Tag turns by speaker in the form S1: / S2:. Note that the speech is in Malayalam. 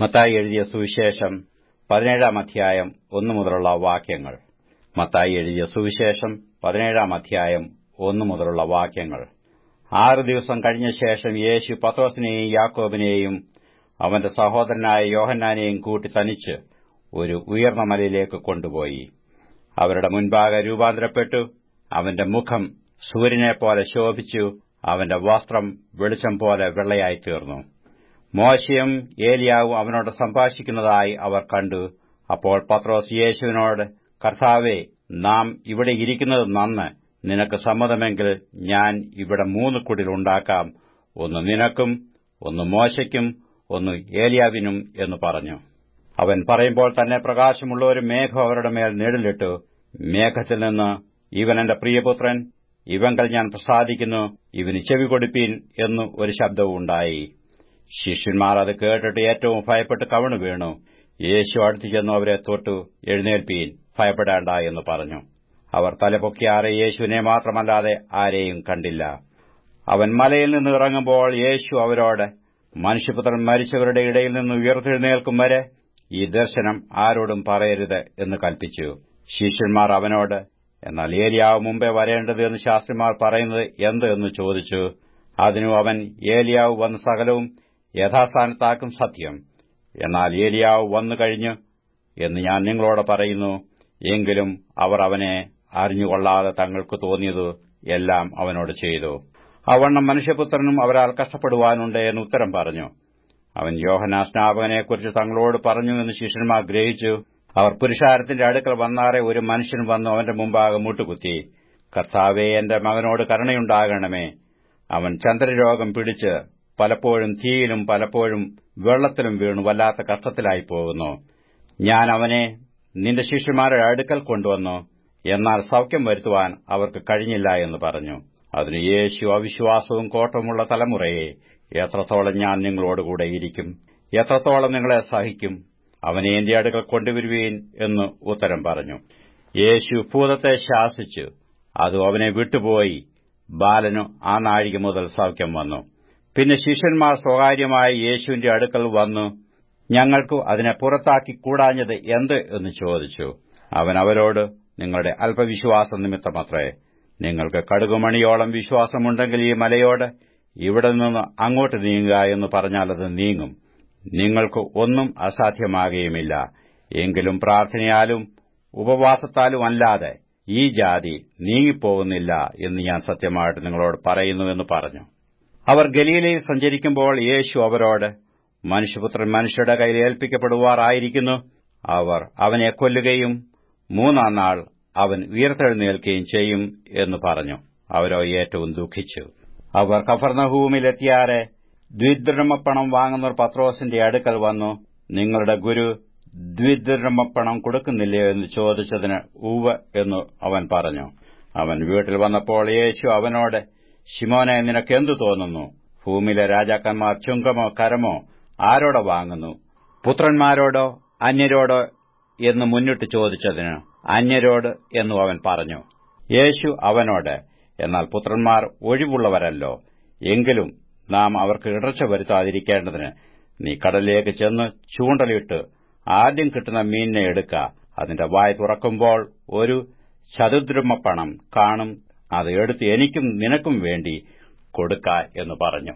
S1: മത്തായി എഴുതിയ സുവിശേഷം പതിനേഴാം അധ്യായം ഒന്നു മുതലുള്ള വാക്യങ്ങൾ. മത്തായി എഴുതിയ സുവിശേഷം പതിനേഴാം അധ്യായം ഒന്നു മുതലുള്ള വാക്യങ്ങൾ. ആറ് ദിവസം കഴിഞ്ഞ ശേഷം യേശു പത്രോസിനെയും യാക്കോബിനെയും അവന്റെ സഹോദരനായ യോഹന്നാനെയും കൂട്ടി തനിച്ച് ഒരു ഉയർന്ന മലയിലേക്ക് കൊണ്ടുപോയി. അവരുടെ മുൻപാകെ രൂപാന്തരപ്പെട്ടു. അവന്റെ മുഖം സൂര്യനെപ്പോലെ ശോഭിച്ചു. അവന്റെ വസ്ത്രം വെളിച്ചം പോലെ വെള്ളയായിത്തീർന്നു മോശയും ഏലിയാവും അവനോട് സംഭാഷിക്കുന്നതായി അവർ കണ്ടു. അപ്പോൾ പത്രോസ് യേശുവിനോട് കർത്താവെ നാം ഇവിടെ ഇരിക്കുന്നത് നന്ന്. നിനക്ക് സമ്മതമെങ്കിൽ ഞാൻ ഇവിടെ മൂന്ന് കുടിലുണ്ടാക്കാം ഒന്ന് നിനക്കും ഒന്ന് മോശയ്ക്കും ഒന്ന് ഏലിയാവിനും എന്ന് പറഞ്ഞു. അവൻ പറയുമ്പോൾ തന്നെ പ്രകാശമുള്ള ഒരു മേഘം അവരുടെ മേൽ നിഴലിട്ടു. മേഘത്തിൽ നിന്ന് ഇവൻ എന്റെ പ്രിയപുത്രൻ. ഇവങ്കൽ ഞാൻ പ്രസാദിക്കുന്നു. ഇവന് ചെവി കൊടുപ്പീൻ എന്നു ഒരു ശബ്ദവും ഉണ്ടായി. ശിഷ്യന്മാർ അത് കേട്ടിട്ട് ഏറ്റവും ഭയപ്പെട്ട് കവണു വീണു. യേശു അടുത്തു ചെന്നു അവരെ തൊട്ടു എഴുന്നേൽപ്പീൻ ഭയപ്പെടേണ്ട എന്ന് പറഞ്ഞു. അവർ തലപൊക്കി ആരെ യേശുവിനെ മാത്രമല്ലാതെ ആരെയും കണ്ടില്ല. അവൻ മലയിൽ നിന്ന് ഇറങ്ങുമ്പോൾ യേശു അവരോട് മനുഷ്യപുത്രൻ മരിച്ചവരുടെ ഇടയിൽ നിന്ന് ഉയർത്തെഴുന്നേൽക്കും വരെ ഈ ദർശനം ആരോടും പറയരുത് എന്ന് കൽപ്പിച്ചു. ശിഷ്യന്മാർ അവനോട് എന്നാൽ ഏലിയാവ് മുമ്പേ വരേണ്ടത് എന്ന് ശാസ്ത്രിമാർ പറയുന്നത് എന്ത്? എന്ന് ചോദിച്ചു. അതിനു അവൻ ഏലിയാവ് വന്ന സകലവും യഥാസ്ഥാനത്താക്കും സത്യം. എന്നാൽ ഏലിയാവ് വന്നു കഴിഞ്ഞു എന്ന് ഞാൻ നിങ്ങളോട് പറയുന്നു. എങ്കിലും അവർ അവനെ അറിഞ്ഞുകൊള്ളാതെ തങ്ങൾക്ക് തോന്നിയത് എല്ലാം അവനോട് ചെയ്തു. അവണ്ണം മനുഷ്യപുത്രനും അവരാൽ കഷ്ടപ്പെടുവാനുണ്ട് എന്ന് ഉത്തരം പറഞ്ഞു. അവൻ യോഹനാ സ്നാപകനെക്കുറിച്ച് തങ്ങളോട് പറഞ്ഞു എന്ന് ശിഷ്യന്മാർ ഗ്രഹിച്ചു. അവർ പുരുഷാരത്തിന്റെ അടുക്കൽ വന്നാറെ ഒരു മനുഷ്യൻ വന്നു അവന്റെ മുമ്പാകെ മുട്ടുകുത്തി. കർത്താവെ എന്റെ മകനോട് കരുണയുണ്ടാകണമേ. അവൻ ചന്ദ്രരോഗം പിടിച്ച് പലപ്പോഴും തീയിലും പലപ്പോഴും വെള്ളത്തിലും വീണു വല്ലാത്ത കഷ്ടത്തിലായി പോകുന്നു. ഞാൻ അവനെ നിന്റെ ശിഷ്യന്മാരുടെ അടുക്കൽ കൊണ്ടുവന്നു. എന്നാൽ സൌഖ്യം വരുത്തുവാൻ അവർക്ക് കഴിഞ്ഞില്ല എന്ന് പറഞ്ഞു. അതിന് യേശു അവിശ്വാസവും കോട്ടമുള്ള തലമുറയെ എത്രത്തോളം ഞാൻ നിങ്ങളോടുകൂടെ ഇരിക്കും? എത്രത്തോളം നിങ്ങളെ സഹിക്കും? അവനെ എന്റെ അടുക്കൽ കൊണ്ടുവരുവീൻ എന്ന് ഉത്തരം പറഞ്ഞു. യേശു ഭൂതത്തെ ശാസിച്ചു. അത് അവനെ വിട്ടുപോയി. ബാലനു ആ നാഴിക മുതൽ സൌഖ്യം വന്നു. പിന്നെ ശിഷ്യന്മാർ സ്വകാര്യമായി യേശുവിന്റെ അടുക്കൽ വന്നു. ഞങ്ങൾക്ക് അതിനെ പുറത്താക്കി കൂടാഞ്ഞത് എന്ത് എന്ന് ചോദിച്ചു. അവൻ അവരോട് നിങ്ങളുടെ അല്പവിശ്വാസ നിമിത്തമത്രേ നിങ്ങൾക്ക് കടുകുമണിയോളം വിശ്വാസമുണ്ടെങ്കിൽ ഈ മലയോട് ഇവിടെ നിന്ന് അങ്ങോട്ട് നീങ്ങുക എന്ന് പറഞ്ഞാൽ അത് നീങ്ങും. നിങ്ങൾക്ക് ഒന്നും അസാധ്യമാകുകയുമില്ല. എങ്കിലും പ്രാർത്ഥനയാലും ഉപവാസത്താലും അല്ലാതെ ഈ ജാതി നീങ്ങിപ്പോകുന്നില്ല എന്ന് ഞാൻ സത്യമായിട്ട് നിങ്ങളോട് പറയുന്നുവെന്ന് പറഞ്ഞു. അവർ ഗലീലയിൽ സഞ്ചരിക്കുമ്പോൾ യേശു അവരോട് മനുഷ്യപുത്രൻ മനുഷ്യരുടെ കയ്യിൽ ഏൽപ്പിക്കപ്പെടുവാറായിരിക്കുന്നു. അവർ അവനെ കൊല്ലുകയും മൂന്നാം നാൾ അവൻ ഉയർത്തെഴുന്നേൽക്കുകയും ചെയ്യും എന്ന് പറഞ്ഞു. അവരോ ഏറ്റവും ദുഃഖിച്ചു. അവർ കഫർണഹൂമിലെത്തിയാറെ ദ്വിദ്രമപ്പണം വാങ്ങുന്നവർ പത്രോസിന്റെ അടുക്കൽ വന്നു. നിങ്ങളുടെ ഗുരു ദ്വിദ്രമപ്പണം കൊടുക്കുന്നില്ലയോ എന്ന് ചോദിച്ചതിന് ഉവ എന്ന് അവൻ പറഞ്ഞു. അവൻ വീട്ടിൽ വന്നപ്പോൾ യേശു അവനോട് ശിമോനെ നിനക്കെന്തു തോന്നുന്നു? ഭൂമിയിലെ രാജാക്കന്മാർ ചുങ്കമോ കരമോ ആരോടോ വാങ്ങുന്നു? പുത്രന്മാരോടോ അന്യരോടോ എന്ന് മുന്നിട്ട് ചോദിച്ചതിന് അന്യരോട് എന്നു അവൻ പറഞ്ഞു യേശു അവനോട്. എന്നാൽ പുത്രന്മാർ ഒഴിവുള്ളവരല്ലോ. എങ്കിലും നാം അവർക്ക് ഇടർച്ച വരുത്താതിരിക്കേണ്ടതിന് നീ കടലിലേക്ക് ചെന്ന് ചൂണ്ടലിട്ട് ആദ്യം കിട്ടുന്ന മീനിനെ എടുക്ക. അതിന്റെ വായ തുറക്കുമ്പോൾ ഒരു ചതുദ്രമ പണം കാണും അത് എടുത്ത് എനിക്കും നിനക്കും വേണ്ടി കൊടുക്ക എന്ന് പറഞ്ഞു.